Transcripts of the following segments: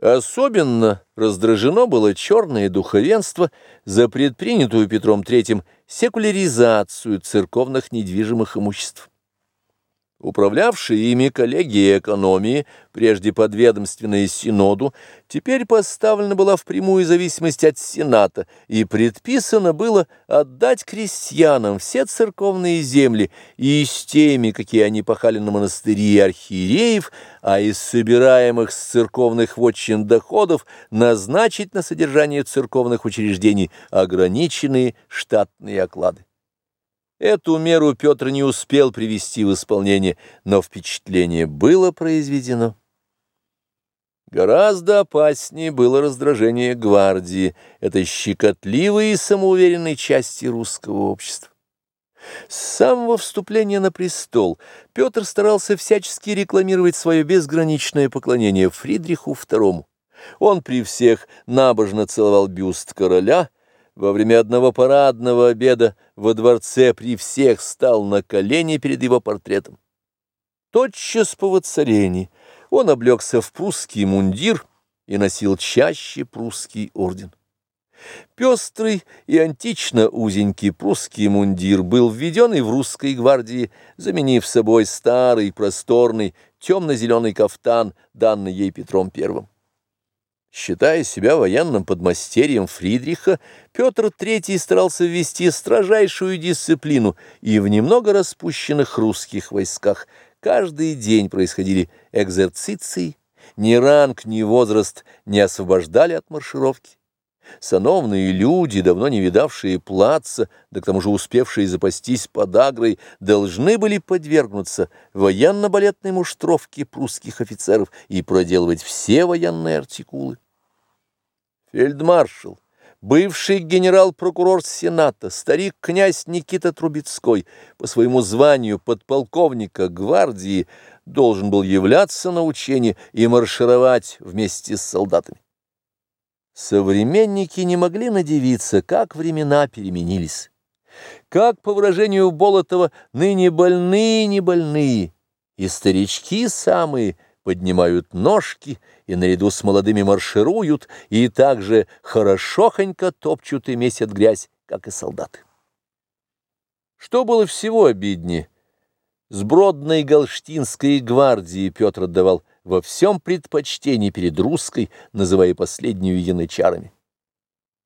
Особенно раздражено было черное духовенство за предпринятую Петром III секуляризацию церковных недвижимых имуществ. Управлявшая ими коллегия экономии, прежде подведомственная Синоду, теперь поставлена была в прямую зависимость от Сената, и предписано было отдать крестьянам все церковные земли и с теми, какие они пахали на монастыри архиереев, а из собираемых с церковных вотчин доходов назначить на содержание церковных учреждений ограниченные штатные оклады. Эту меру Петр не успел привести в исполнение, но впечатление было произведено. Гораздо опаснее было раздражение гвардии, этой щекотливой и самоуверенной части русского общества. С самого вступления на престол Петр старался всячески рекламировать свое безграничное поклонение Фридриху II. Он при всех набожно целовал бюст короля, во время одного парадного обеда во дворце при всех стал на колени перед его портретом. Тотчас по воцарении он облегся в прусский мундир и носил чаще прусский орден. Пестрый и антично узенький прусский мундир был введен и в русской гвардии, заменив собой старый, просторный, темно-зеленый кафтан, данный ей Петром Первым. Считая себя военным подмастерьем Фридриха, Петр III старался ввести строжайшую дисциплину, и в немного распущенных русских войсках каждый день происходили экзерциции, ни ранг, ни возраст не освобождали от маршировки. Сановные люди, давно не видавшие плаца, да к тому же успевшие запастись подагрой, должны были подвергнуться военно-балетной муштровке прусских офицеров и проделывать все военные артикулы. Фельдмаршал, бывший генерал-прокурор Сената, старик-князь Никита Трубецкой, по своему званию подполковника гвардии, должен был являться на учение и маршировать вместе с солдатами. Современники не могли надевиться, как времена переменились. Как, по выражению Болотова, ныне больные не больные, и старички самые поднимают ножки и наряду с молодыми маршируют, и также хорошохонько топчут и месят грязь, как и солдаты. Что было всего обиднее? Сбродной галштинской гвардии Петр отдавал во всем предпочтении перед русской, называя последнюю янычарами.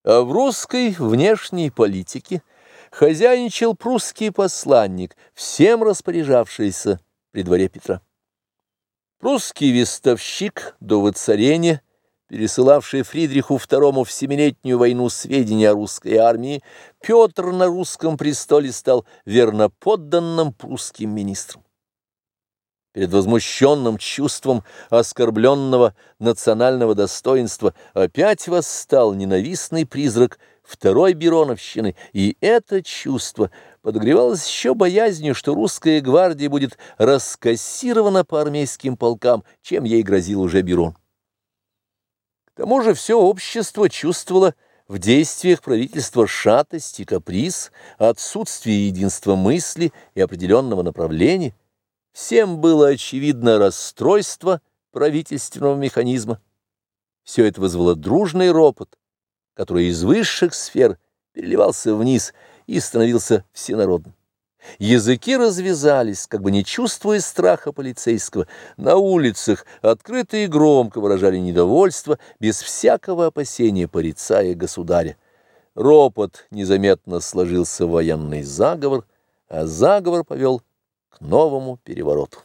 А в русской внешней политике хозяйничал прусский посланник, всем распоряжавшийся при дворе Петра. Прусский вестовщик до воцарения, пересылавший Фридриху II в Семилетнюю войну сведения о русской армии, Петр на русском престоле стал верноподданным прусским министром. Перед возмущенным чувством оскорбленного национального достоинства опять восстал ненавистный призрак второй Бероновщины, и это чувство подогревалось еще боязнью, что русская гвардия будет раскассирована по армейским полкам, чем ей грозил уже Берон. К тому же все общество чувствовало в действиях правительства шатость и каприз, отсутствие единства мысли и определенного направления. Всем было очевидно расстройство правительственного механизма. Все это вызвало дружный ропот, который из высших сфер переливался вниз и становился всенародным. Языки развязались, как бы не чувствуя страха полицейского. На улицах открыто и громко выражали недовольство, без всякого опасения порицая государя. Ропот незаметно сложился в военный заговор, а заговор повел к новому перевороту.